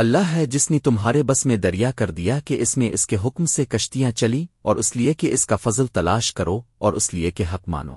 اللہ ہے جس نے تمہارے بس میں دریا کر دیا کہ اس میں اس کے حکم سے کشتیاں چلی اور اس لیے کہ اس کا فضل تلاش کرو اور اس لیے کہ حق مانو۔